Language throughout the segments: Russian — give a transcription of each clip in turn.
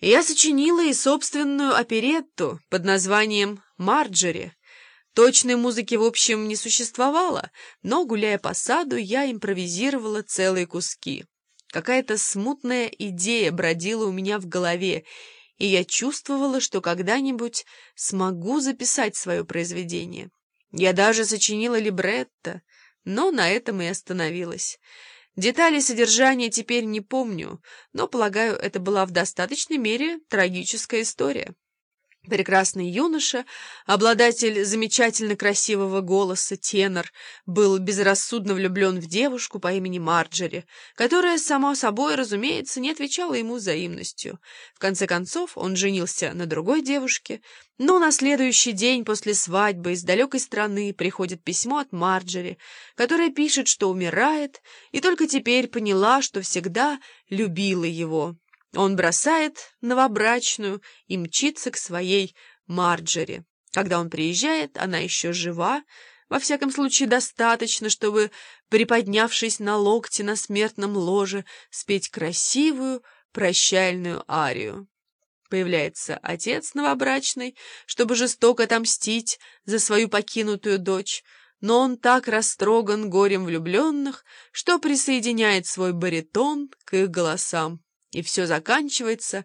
Я сочинила и собственную оперетту под названием «Марджери». Точной музыки, в общем, не существовало, но, гуляя по саду, я импровизировала целые куски. Какая-то смутная идея бродила у меня в голове, и я чувствовала, что когда-нибудь смогу записать свое произведение. Я даже сочинила либретто, но на этом и остановилась. Детали содержания теперь не помню, но, полагаю, это была в достаточной мере трагическая история. Прекрасный юноша, обладатель замечательно красивого голоса, тенор, был безрассудно влюблен в девушку по имени Марджери, которая, само собой, разумеется, не отвечала ему взаимностью. В конце концов, он женился на другой девушке, но на следующий день после свадьбы из далекой страны приходит письмо от Марджери, которая пишет, что умирает, и только теперь поняла, что всегда любила его. Он бросает новобрачную и мчится к своей Марджери. Когда он приезжает, она еще жива, во всяком случае достаточно, чтобы, приподнявшись на локте на смертном ложе, спеть красивую прощальную арию. Появляется отец новобрачный, чтобы жестоко отомстить за свою покинутую дочь, но он так растроган горем влюбленных, что присоединяет свой баритон к их голосам и все заканчивается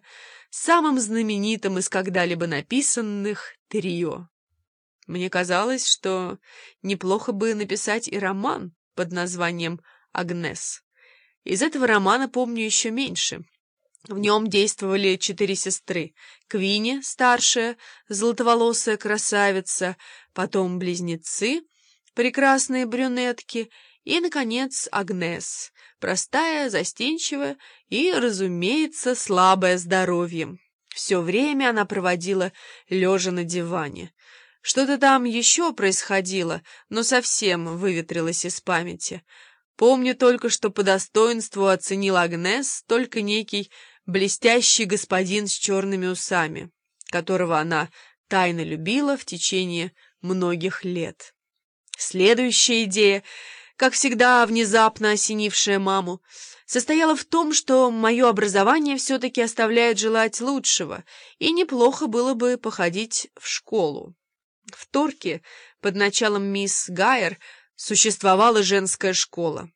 самым знаменитым из когда-либо написанных трио. Мне казалось, что неплохо бы написать и роман под названием «Агнес». Из этого романа помню еще меньше. В нем действовали четыре сестры. Квинни, старшая, золотоволосая красавица, потом близнецы, прекрасные брюнетки и, наконец, Агнес, простая, застенчивая и, разумеется, слабая здоровьем. Все время она проводила лежа на диване. Что-то там еще происходило, но совсем выветрилось из памяти. Помню только, что по достоинству оценил Агнес только некий блестящий господин с черными усами, которого она тайно любила в течение многих лет. Следующая идея как всегда внезапно осенившая маму, состояла в том, что мое образование все-таки оставляет желать лучшего, и неплохо было бы походить в школу. В Торке под началом мисс Гайер существовала женская школа.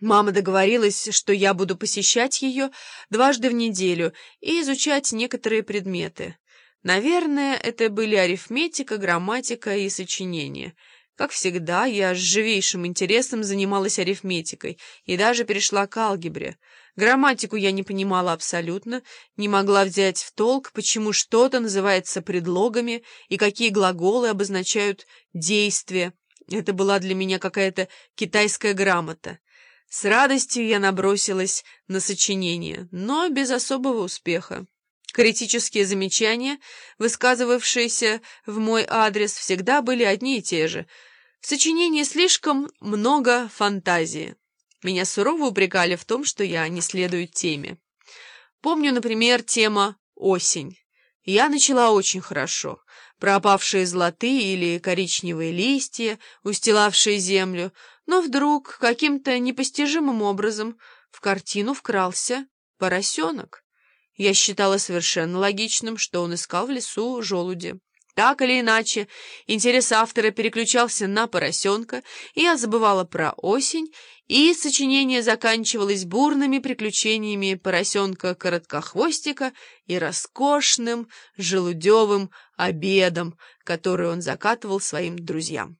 Мама договорилась, что я буду посещать ее дважды в неделю и изучать некоторые предметы. Наверное, это были арифметика, грамматика и сочинение — как всегда, я с живейшим интересом занималась арифметикой и даже перешла к алгебре. Грамматику я не понимала абсолютно, не могла взять в толк, почему что-то называется предлогами и какие глаголы обозначают действия. Это была для меня какая-то китайская грамота. С радостью я набросилась на сочинение, но без особого успеха. Критические замечания, высказывавшиеся в мой адрес, всегда были одни и те же. В сочинении слишком много фантазии. Меня сурово упрекали в том, что я не следую теме. Помню, например, тема «Осень». Я начала очень хорошо. Пропавшие золотые или коричневые листья, устилавшие землю, но вдруг каким-то непостижимым образом в картину вкрался поросенок. Я считала совершенно логичным, что он искал в лесу желуди. Так или иначе, интерес автора переключался на поросенка, и я забывала про осень, и сочинение заканчивалось бурными приключениями поросенка-короткохвостика и роскошным желудевым обедом, который он закатывал своим друзьям.